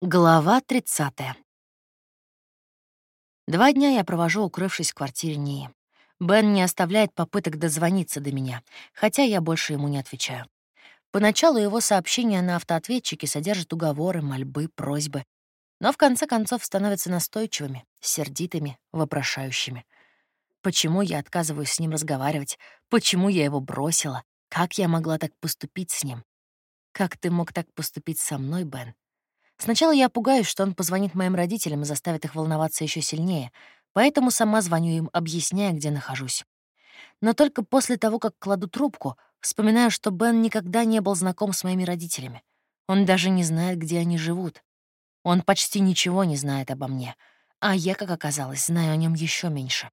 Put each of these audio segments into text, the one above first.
Глава 30. Два дня я провожу, укрывшись в квартире Нии. Бен не оставляет попыток дозвониться до меня, хотя я больше ему не отвечаю. Поначалу его сообщения на автоответчике содержат уговоры, мольбы, просьбы. Но в конце концов становятся настойчивыми, сердитыми, вопрошающими. Почему я отказываюсь с ним разговаривать? Почему я его бросила? Как я могла так поступить с ним? Как ты мог так поступить со мной, Бен? Сначала я пугаюсь, что он позвонит моим родителям и заставит их волноваться еще сильнее, поэтому сама звоню им, объясняя, где нахожусь. Но только после того, как кладу трубку, вспоминаю, что Бен никогда не был знаком с моими родителями. Он даже не знает, где они живут. Он почти ничего не знает обо мне, а я, как оказалось, знаю о нем еще меньше.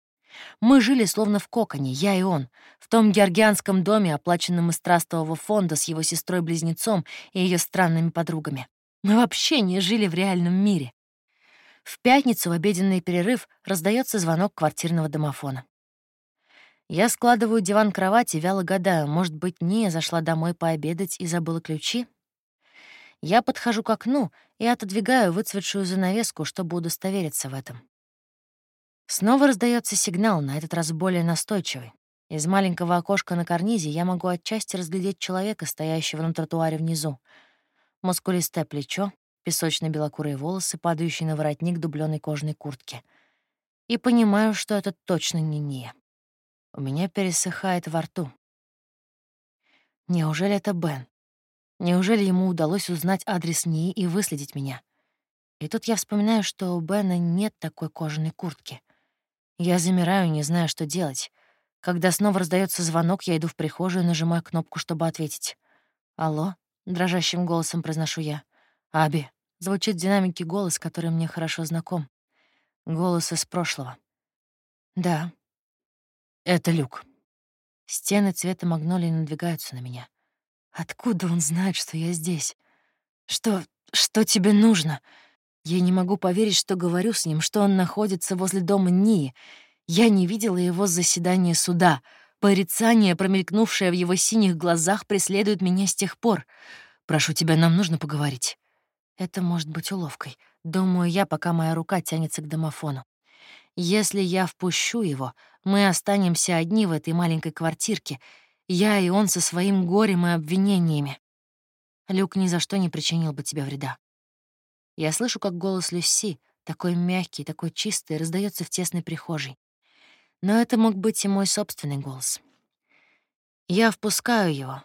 Мы жили словно в коконе, я и он, в том георгианском доме, оплаченном из трастового фонда с его сестрой-близнецом и ее странными подругами. Мы вообще не жили в реальном мире. В пятницу в обеденный перерыв раздается звонок квартирного домофона. Я складываю диван кровати, вяло гадаю, может быть, Ния зашла домой пообедать и забыла ключи? Я подхожу к окну и отодвигаю выцветшую занавеску, чтобы удостовериться в этом. Снова раздается сигнал, на этот раз более настойчивый. Из маленького окошка на карнизе я могу отчасти разглядеть человека, стоящего на тротуаре внизу — мускулистое плечо, песочно-белокурые волосы, падающие на воротник дубленой кожаной куртки. И понимаю, что это точно не Ния. У меня пересыхает во рту. Неужели это Бен? Неужели ему удалось узнать адрес Нии и выследить меня? И тут я вспоминаю, что у Бена нет такой кожаной куртки. Я замираю, не зная, что делать. Когда снова раздается звонок, я иду в прихожую и нажимаю кнопку, чтобы ответить. «Алло?» — дрожащим голосом произношу я. «Аби», — звучит в динамике голос, который мне хорошо знаком. Голос из прошлого. «Да». «Это Люк». Стены цвета магнолии надвигаются на меня. Откуда он знает, что я здесь? Что... что тебе нужно? Я не могу поверить, что говорю с ним, что он находится возле дома Нии. Я не видела его заседания суда — Порицание, промелькнувшее в его синих глазах, преследует меня с тех пор. Прошу тебя, нам нужно поговорить. Это может быть уловкой. Думаю я, пока моя рука тянется к домофону. Если я впущу его, мы останемся одни в этой маленькой квартирке, я и он со своим горем и обвинениями. Люк ни за что не причинил бы тебе вреда. Я слышу, как голос Люси, такой мягкий, такой чистый, раздается в тесной прихожей. Но это мог быть и мой собственный голос. Я впускаю его,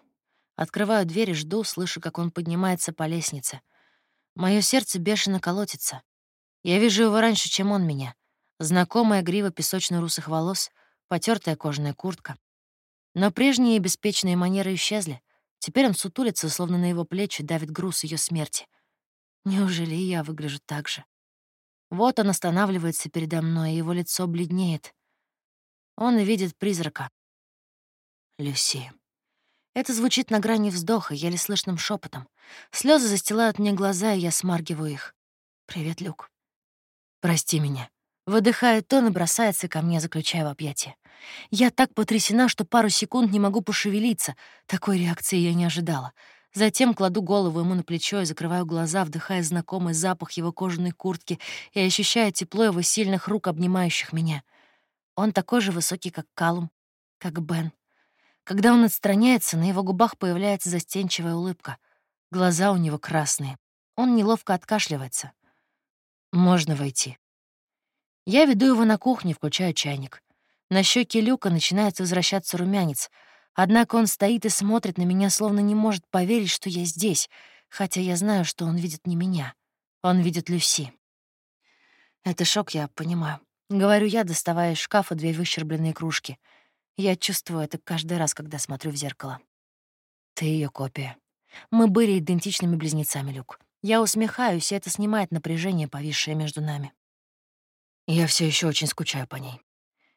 открываю дверь и жду, слышу, как он поднимается по лестнице. Мое сердце бешено колотится. Я вижу его раньше, чем он меня. Знакомая грива песочно-русых волос, потертая кожаная куртка. Но прежние беспечные манеры исчезли. Теперь он сутулится, словно на его плечи давит груз ее смерти. Неужели я выгляжу так же? Вот он останавливается передо мной, и его лицо бледнеет. Он видит призрака. Люси. Это звучит на грани вздоха, еле слышным шепотом. Слезы застилают мне глаза, и я смаргиваю их. «Привет, Люк». «Прости меня». Выдыхает он и бросается ко мне, заключая в объятия. Я так потрясена, что пару секунд не могу пошевелиться. Такой реакции я не ожидала. Затем кладу голову ему на плечо и закрываю глаза, вдыхая знакомый запах его кожаной куртки и ощущая тепло его сильных рук, обнимающих меня — он такой же высокий, как Калум, как Бен. Когда он отстраняется, на его губах появляется застенчивая улыбка. Глаза у него красные. Он неловко откашливается. «Можно войти». Я веду его на кухню, включаю чайник. На щеке Люка начинает возвращаться румянец, однако он стоит и смотрит на меня, словно не может поверить, что я здесь, хотя я знаю, что он видит не меня. Он видит Люси. Это шок, я понимаю. Говорю я, доставая из шкафа две выщербленные кружки. Я чувствую это каждый раз, когда смотрю в зеркало. Ты ее копия. Мы были идентичными близнецами, Люк. Я усмехаюсь, и это снимает напряжение, повисшее между нами. Я все еще очень скучаю по ней.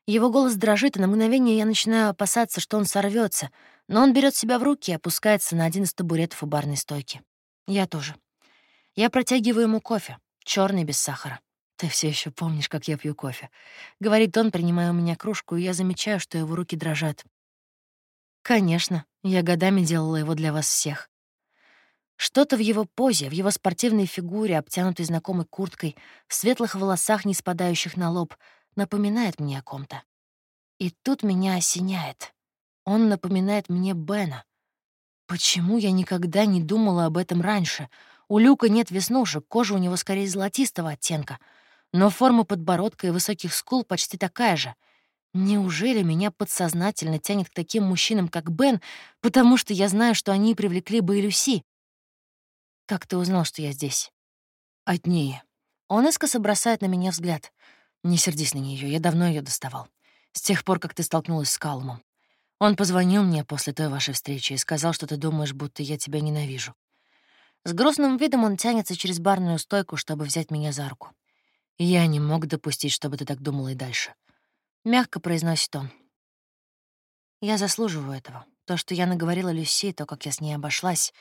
Его голос дрожит, и на мгновение я начинаю опасаться, что он сорвется, но он берет себя в руки и опускается на один из табуретов у барной стойки. Я тоже. Я протягиваю ему кофе, черный без сахара. «Ты все еще помнишь, как я пью кофе?» — говорит он, принимая у меня кружку, и я замечаю, что его руки дрожат. «Конечно, я годами делала его для вас всех». Что-то в его позе, в его спортивной фигуре, обтянутой знакомой курткой, в светлых волосах, не спадающих на лоб, напоминает мне о ком-то. И тут меня осеняет. Он напоминает мне Бена. Почему я никогда не думала об этом раньше? У Люка нет веснушек, кожа у него скорее золотистого оттенка, но форма подбородка и высоких скул почти такая же. Неужели меня подсознательно тянет к таким мужчинам, как Бен, потому что я знаю, что они привлекли бы и Люси? Как ты узнал, что я здесь? От нее. Он искоса бросает на меня взгляд. Не сердись на нее, я давно ее доставал. С тех пор, как ты столкнулась с Калумом. Он позвонил мне после той вашей встречи и сказал, что ты думаешь, будто я тебя ненавижу. С грустным видом он тянется через барную стойку, чтобы взять меня за руку. Я не мог допустить, чтобы ты так думала и дальше. Мягко произносит он. Я заслуживаю этого. То, что я наговорила Люси, то, как я с ней обошлась,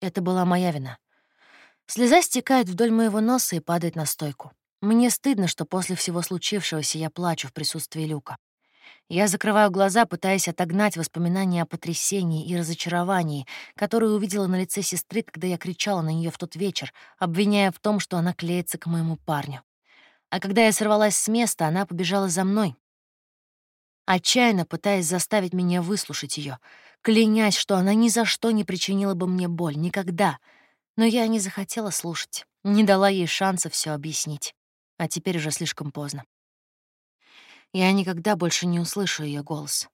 это была моя вина. Слеза стекает вдоль моего носа и падает на стойку. Мне стыдно, что после всего случившегося я плачу в присутствии Люка. Я закрываю глаза, пытаясь отогнать воспоминания о потрясении и разочаровании, которые увидела на лице сестры, когда я кричала на нее в тот вечер, обвиняя в том, что она клеится к моему парню. А когда я сорвалась с места, она побежала за мной, отчаянно пытаясь заставить меня выслушать ее, клянясь, что она ни за что не причинила бы мне боль, никогда. Но я не захотела слушать, не дала ей шанса все объяснить. А теперь уже слишком поздно. Я никогда больше не услышу ее голос.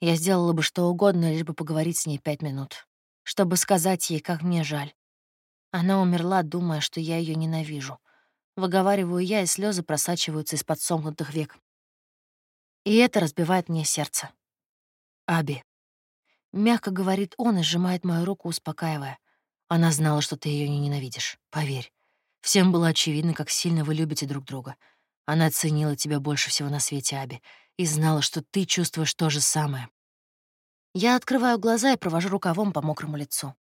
Я сделала бы что угодно, лишь бы поговорить с ней пять минут, чтобы сказать ей, как мне жаль. Она умерла, думая, что я ее ненавижу — Выговариваю я, и слезы просачиваются из-под сомкнутых век. И это разбивает мне сердце. Аби. Мягко говорит он и сжимает мою руку, успокаивая. Она знала, что ты ее не ненавидишь. Поверь. Всем было очевидно, как сильно вы любите друг друга. Она оценила тебя больше всего на свете, Аби, и знала, что ты чувствуешь то же самое. Я открываю глаза и провожу рукавом по мокрому лицу.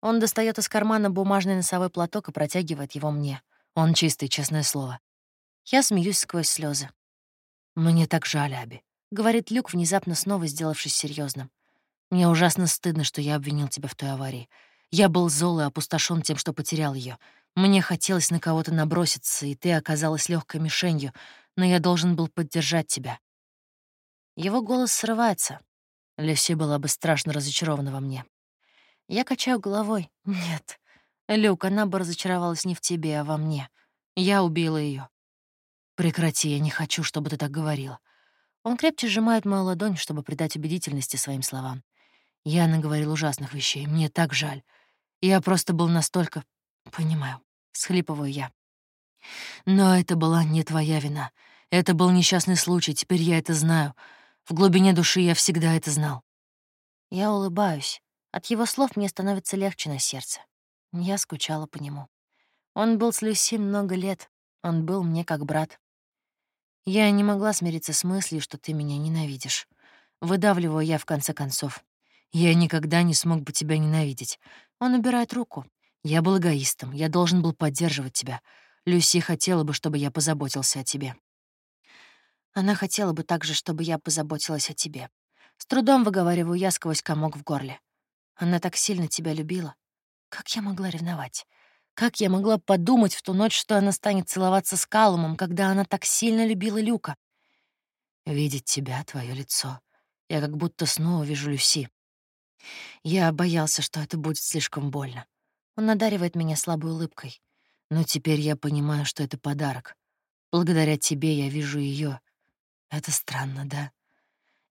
Он достает из кармана бумажный носовой платок и протягивает его мне. Он чистый, честное слово. Я смеюсь сквозь слезы. «Мне так жаль, Аби», — говорит Люк, внезапно снова сделавшись серьезным. «Мне ужасно стыдно, что я обвинил тебя в той аварии. Я был зол и опустошен тем, что потерял ее. Мне хотелось на кого-то наброситься, и ты оказалась легкой мишенью, но я должен был поддержать тебя». Его голос срывается. Люси была бы страшно разочарована во мне. Я качаю головой. «Нет, Люк, она бы разочаровалась не в тебе, а во мне. Я убила ее. Прекрати, я не хочу, чтобы ты так говорила. Он крепче сжимает мою ладонь, чтобы придать убедительности своим словам. Я наговорил ужасных вещей, мне так жаль. Я просто был настолько... Понимаю, схлипываю я. Но это была не твоя вина. Это был несчастный случай, теперь я это знаю. В глубине души я всегда это знал. Я улыбаюсь. От его слов мне становится легче на сердце. Я скучала по нему. Он был с Люси много лет, он был мне как брат. Я не могла смириться с мыслью, что ты меня ненавидишь. Выдавливаю я в конце концов. Я никогда не смог бы тебя ненавидеть. Он убирает руку. Я был эгоистом, я должен был поддерживать тебя. Люси хотела бы, чтобы я позаботился о тебе. Она хотела бы также, чтобы я позаботилась о тебе. С трудом выговариваю я сквозь комок в горле. Она так сильно тебя любила. Как я могла ревновать? Как я могла подумать в ту ночь, что она станет целоваться с Калумом, когда она так сильно любила Люка? Видеть тебя, твое лицо. Я как будто снова вижу Люси. Я боялся, что это будет слишком больно. Он надаривает меня слабой улыбкой. Но теперь я понимаю, что это подарок. Благодаря тебе я вижу ее. Это странно, да?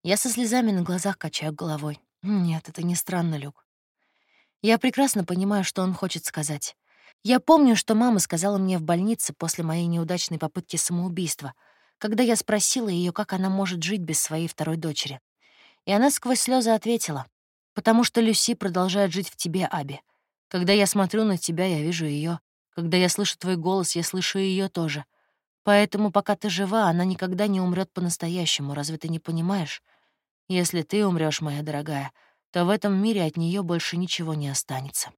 Я со слезами на глазах качаю головой. Нет, это не странно, Люк. Я прекрасно понимаю, что он хочет сказать. Я помню, что мама сказала мне в больнице после моей неудачной попытки самоубийства, когда я спросила ее, как она может жить без своей второй дочери. И она сквозь слезы ответила, «Потому что Люси продолжает жить в тебе, Аби. Когда я смотрю на тебя, я вижу ее. Когда я слышу твой голос, я слышу ее тоже. Поэтому, пока ты жива, она никогда не умрет по-настоящему. Разве ты не понимаешь? Если ты умрешь, моя дорогая, то в этом мире от нее больше ничего не останется.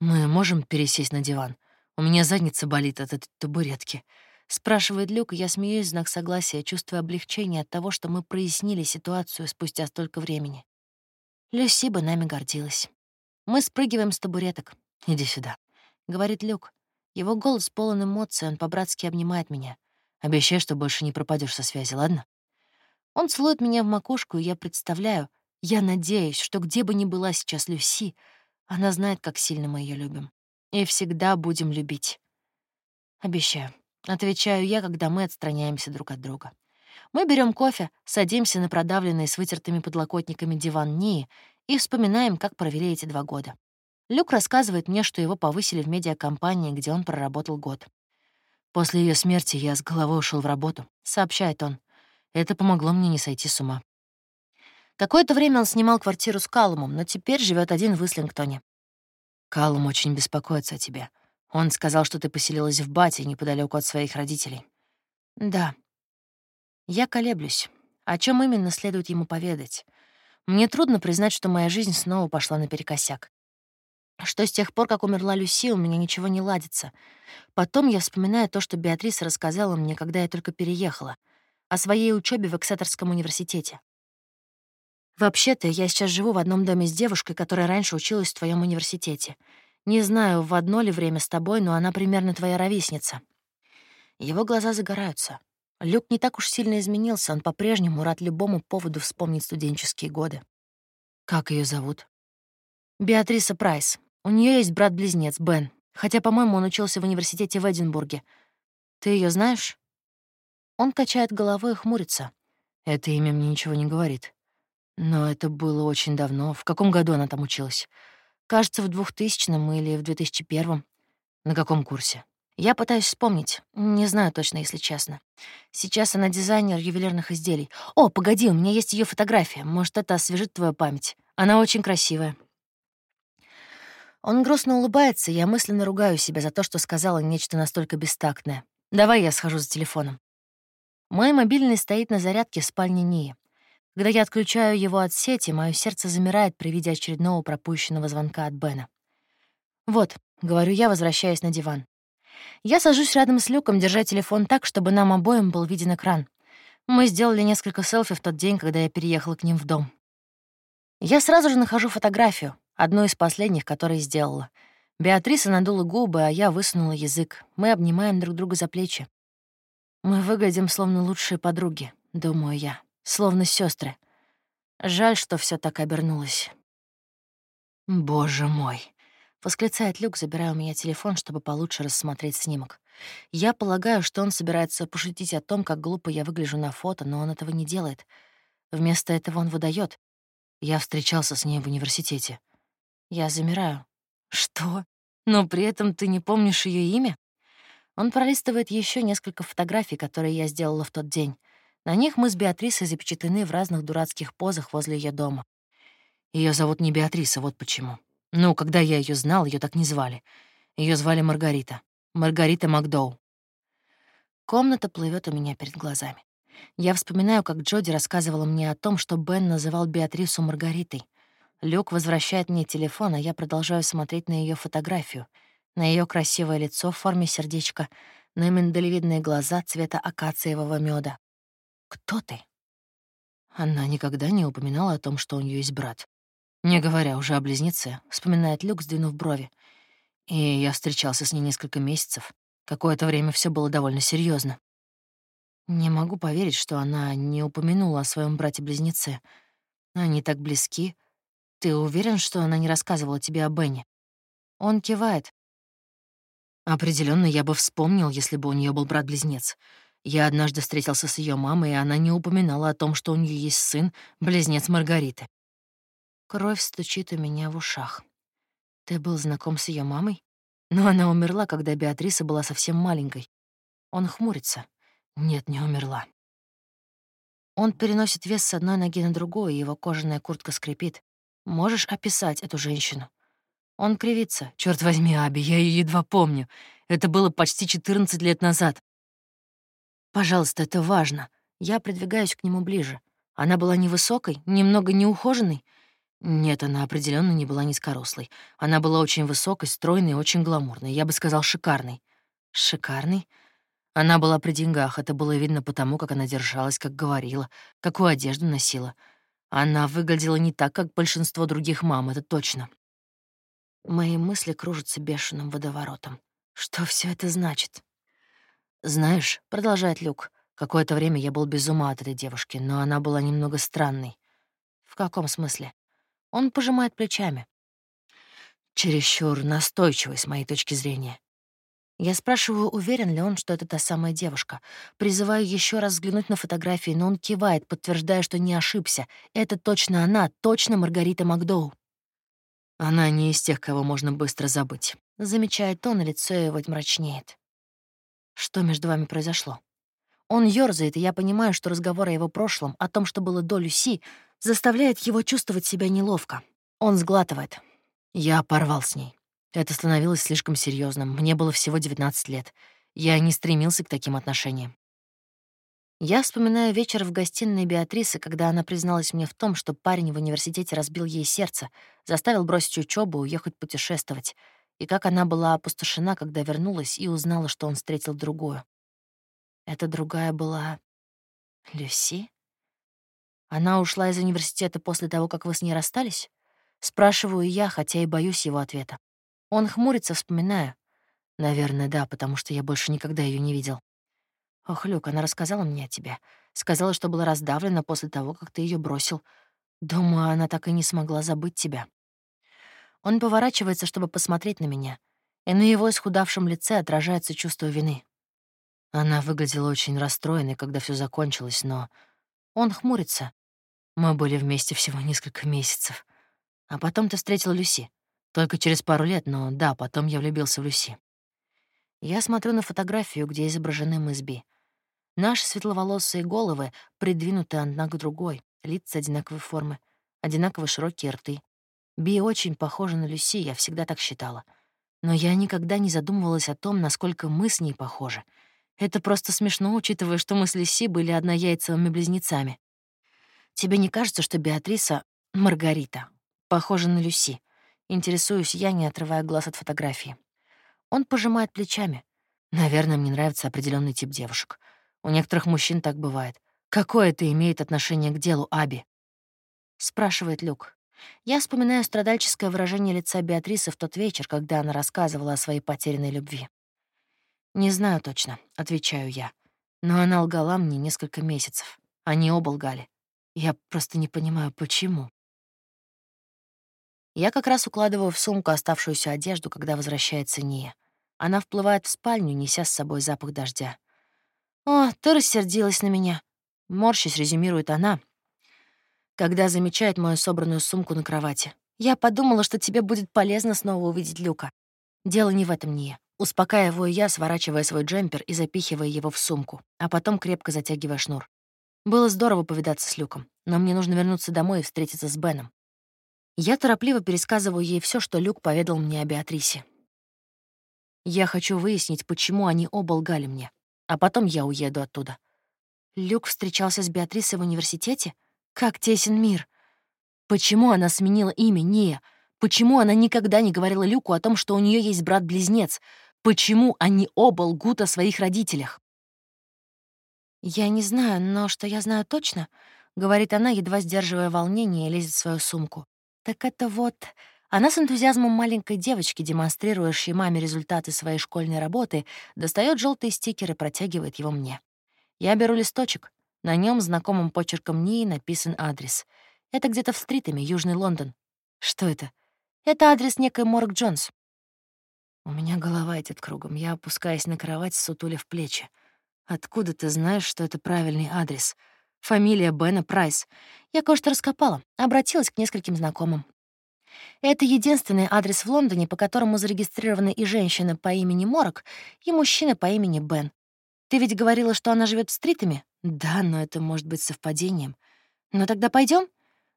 «Мы можем пересесть на диван? У меня задница болит от этой табуретки», — спрашивает Люк, я смеюсь в знак согласия, чувствуя облегчение от того, что мы прояснили ситуацию спустя столько времени. Люси бы нами гордилась. Мы спрыгиваем с табуреток. «Иди сюда», — говорит Люк. Его голос полон эмоций, он по-братски обнимает меня. «Обещай, что больше не пропадешь со связи, ладно?» Он целует меня в макушку, и я представляю, я надеюсь, что где бы ни была сейчас Люси, она знает, как сильно мы ее любим. И всегда будем любить. Обещаю. Отвечаю я, когда мы отстраняемся друг от друга. Мы берем кофе, садимся на продавленный с вытертыми подлокотниками диван Нии и вспоминаем, как провели эти два года. Люк рассказывает мне, что его повысили в медиакомпании, где он проработал год. «После ее смерти я с головой ушел в работу», — сообщает он. «Это помогло мне не сойти с ума». Какое-то время он снимал квартиру с Калумом, но теперь живет один в Ислингтоне. «Калум очень беспокоится о тебе. Он сказал, что ты поселилась в Бате, неподалеку от своих родителей». «Да», я колеблюсь. О чем именно следует ему поведать? Мне трудно признать, что моя жизнь снова пошла наперекосяк. Что с тех пор, как умерла Люси, у меня ничего не ладится. Потом я вспоминаю то, что Беатриса рассказала мне, когда я только переехала, о своей учебе в Эксетерском университете. Вообще-то, я сейчас живу в одном доме с девушкой, которая раньше училась в твоем университете. Не знаю, в одно ли время с тобой, но она примерно твоя ровесница. Его глаза загораются. Люк не так уж сильно изменился, он по-прежнему рад любому поводу вспомнить студенческие годы. Как ее зовут? Беатриса Прайс. У нее есть брат-близнец, Бен, хотя, по-моему, он учился в университете в Эдинбурге. Ты ее знаешь? Он качает головой и хмурится. Это имя мне ничего не говорит. Но это было очень давно. В каком году она там училась? Кажется, в 2000-м или в 2001-м. На каком курсе? Я пытаюсь вспомнить. Не знаю точно, если честно. Сейчас она дизайнер ювелирных изделий. О, погоди, у меня есть ее фотография. Может, это освежит твою память. Она очень красивая. Он грустно улыбается, я мысленно ругаю себя за то, что сказала нечто настолько бестактное. Давай я схожу за телефоном. Мой мобильный стоит на зарядке в спальне Нии. Когда я отключаю его от сети, мое сердце замирает при виде очередного пропущенного звонка от Бена. «Вот», — говорю я, возвращаясь на диван. Я сажусь рядом с Люком, держа телефон так, чтобы нам обоим был виден экран. Мы сделали несколько селфи в тот день, когда я переехала к ним в дом. Я сразу же нахожу фотографию, одну из последних, которые сделала. Беатриса надула губы, а я высунула язык. Мы обнимаем друг друга за плечи. Мы выглядим словно лучшие подруги, думаю я, словно сестры. Жаль, что все так обернулось. Боже мой. Восклицает Люк, забирая у меня телефон, чтобы получше рассмотреть снимок. Я полагаю, что он собирается пошутить о том, как глупо я выгляжу на фото, но он этого не делает. Вместо этого он выдает. Я встречался с ней в университете. Я замираю. Что? Но при этом ты не помнишь ее имя? Он пролистывает еще несколько фотографий, которые я сделала в тот день. На них мы с Беатрисой запечатлены в разных дурацких позах возле ее дома. Ее зовут не Беатриса, вот почему. Ну, когда я ее знал, ее так не звали. Ее звали Маргарита. Маргарита Макдоу. Комната плывет у меня перед глазами. Я вспоминаю, как Джоди рассказывала мне о том, что Бен называл Беатрису Маргаритой. Люк возвращает мне телефон, а я продолжаю смотреть на ее фотографию, на ее красивое лицо в форме сердечка, на миндалевидные глаза цвета акациевого меда. «Кто ты?» Она никогда не упоминала о том, что у нее есть брат. Не говоря уже о близнеце, вспоминает Люк, сдвинув брови. И я встречался с ней несколько месяцев. Какое-то время все было довольно серьезно. Не могу поверить, что она не упомянула о своем брате-близнеце. Они так близки. Ты уверен, что она не рассказывала тебе о Бене? Он кивает. Определенно, я бы вспомнил, если бы у нее был брат-близнец. Я однажды встретился с ее мамой, и она не упоминала о том, что у нее есть сын, близнец Маргариты. Кровь стучит у меня в ушах. Ты был знаком с ее мамой? Но она умерла, когда Беатриса была совсем маленькой. Он хмурится. Нет, не умерла. Он переносит вес с одной ноги на другую, и его кожаная куртка скрипит. Можешь описать эту женщину? Он кривится. Черт возьми, Аби, я ее едва помню. Это было почти 14 лет назад. Пожалуйста, это важно. Я придвигаюсь к нему ближе. Она была невысокой, немного неухоженной, нет, она определенно не была низкорослой. Она была очень высокой, стройной и очень гламурной. Я бы сказал, шикарной. Шикарной? Она была при деньгах, это было видно потому, как она держалась, как говорила, какую одежду носила. Она выглядела не так, как большинство других мам, это точно. Мои мысли кружатся бешеным водоворотом. Что все это значит? «Знаешь», — продолжает Люк, — «какое-то время я был без ума от этой девушки, но она была немного странной». «В каком смысле?» Он пожимает плечами. Чересчур настойчивый, с моей точки зрения. Я спрашиваю, уверен ли он, что это та самая девушка. Призываю еще раз взглянуть на фотографии, но он кивает, подтверждая, что не ошибся. Это точно она, точно Маргарита Макдоу. Она не из тех, кого можно быстро забыть. Замечает он, и лицо его мрачнеет. Что между вами произошло? Он ёрзает, и я понимаю, что разговор о его прошлом, о том, что было до Люси, заставляет его чувствовать себя неловко. Он сглатывает. Я порвал с ней. Это становилось слишком серьезным. Мне было всего 19 лет. Я не стремился к таким отношениям. Я вспоминаю вечер в гостиной Беатрисы, когда она призналась мне в том, что парень в университете разбил ей сердце, заставил бросить учебу, уехать путешествовать, и как она была опустошена, когда вернулась и узнала, что он встретил другую. Эта другая была... Люси? Она ушла из университета после того, как вы с ней расстались? Спрашиваю я, хотя и боюсь его ответа. Он хмурится, вспоминая. Наверное, да, потому что я больше никогда ее не видел. Ох, Люк, она рассказала мне о тебе. Сказала, что была раздавлена после того, как ты ее бросил. Думаю, она так и не смогла забыть тебя. Он поворачивается, чтобы посмотреть на меня, и на его исхудавшем лице отражается чувство вины. Она выглядела очень расстроенной, когда все закончилось, но он хмурится. Мы были вместе всего несколько месяцев. А потом ты встретил Люси. Только через пару лет, но да, потом я влюбился в Люси. Я смотрю на фотографию, где изображены мы с Би. Наши светловолосые головы придвинуты одна к другой, лица одинаковой формы, одинаково широкие рты. Би очень похожа на Люси, я всегда так считала. Но я никогда не задумывалась о том, насколько мы с ней похожи. Это просто смешно, учитывая, что мы с Люси были однояйцевыми близнецами. Тебе не кажется, что Беатриса — Маргарита, похожа на Люси? Интересуюсь я, не отрывая глаз от фотографии. Он пожимает плечами. Наверное, мне нравится определенный тип девушек. У некоторых мужчин так бывает. Какое это имеет отношение к делу, Аби? Спрашивает Люк. Я вспоминаю страдальческое выражение лица Беатрисы в тот вечер, когда она рассказывала о своей потерянной любви. «Не знаю точно», — отвечаю я. Но она лгала мне несколько месяцев. Они оба лгали. Я просто не понимаю, почему. Я как раз укладываю в сумку оставшуюся одежду, когда возвращается Ния. Она вплывает в спальню, неся с собой запах дождя. «О, ты рассердилась на меня», — морщись резюмирует она, когда замечает мою собранную сумку на кровати. «Я подумала, что тебе будет полезно снова увидеть Люка. Дело не в этом, Ния. Успокаиваю я, сворачивая свой джемпер и запихивая его в сумку, а потом крепко затягивая шнур. Было здорово повидаться с Люком, но мне нужно вернуться домой и встретиться с Беном. Я торопливо пересказываю ей все, что Люк поведал мне о Беатрисе. Я хочу выяснить, почему они оба лгали мне, а потом я уеду оттуда. Люк встречался с Беатрисой в университете? Как тесен мир! Почему она сменила имя Ния? Почему она никогда не говорила Люку о том, что у нее есть брат-близнец? Почему они оба лгут о своих родителях? «Я не знаю, но что я знаю точно», — говорит она, едва сдерживая волнение, и лезет в свою сумку. Так это вот... Она с энтузиазмом маленькой девочки, демонстрирующей маме результаты своей школьной работы, достает желтый стикер и протягивает его мне. Я беру листочек. На нем знакомым почерком Нии написан адрес. Это где-то в Стритами, Южный Лондон. Что это? Это адрес некой Морг Джонс. У меня голова идет кругом. Я опускаюсь на кровать, сутуля в плечи. Откуда ты знаешь, что это правильный адрес? Фамилия Бена Прайс. Я кое-что раскопала, обратилась к нескольким знакомым. Это единственный адрес в Лондоне, по которому зарегистрированы и женщина по имени Морок, и мужчина по имени Бен. Ты ведь говорила, что она живет в Стритами? Да, но это может быть совпадением. Ну тогда пойдем.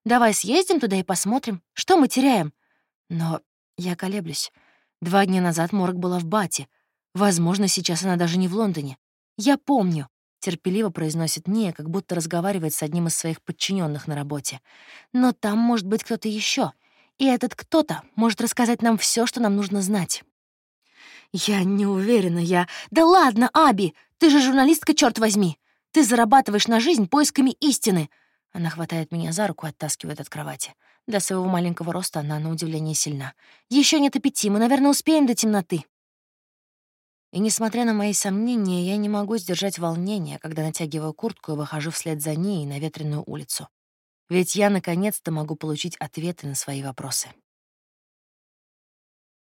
Давай съездим туда и посмотрим, что мы теряем. Но я колеблюсь. Два дня назад Морок была в Бате. Возможно, сейчас она даже не в Лондоне. Я помню, терпеливо произносит Ния, как будто разговаривает с одним из своих подчиненных на работе. Но там может быть кто-то еще, и этот кто-то может рассказать нам все, что нам нужно знать. Я не уверена, я... Да ладно, Аби, ты же журналистка, черт возьми. Ты зарабатываешь на жизнь поисками истины. Она хватает меня за руку и оттаскивает от кровати. Для своего маленького роста она, на удивление, сильна. Еще нет мы, наверное, успеем до темноты». И несмотря на мои сомнения, я не могу сдержать волнение, когда натягиваю куртку и выхожу вслед за ней на ветреную улицу. Ведь я наконец-то могу получить ответы на свои вопросы.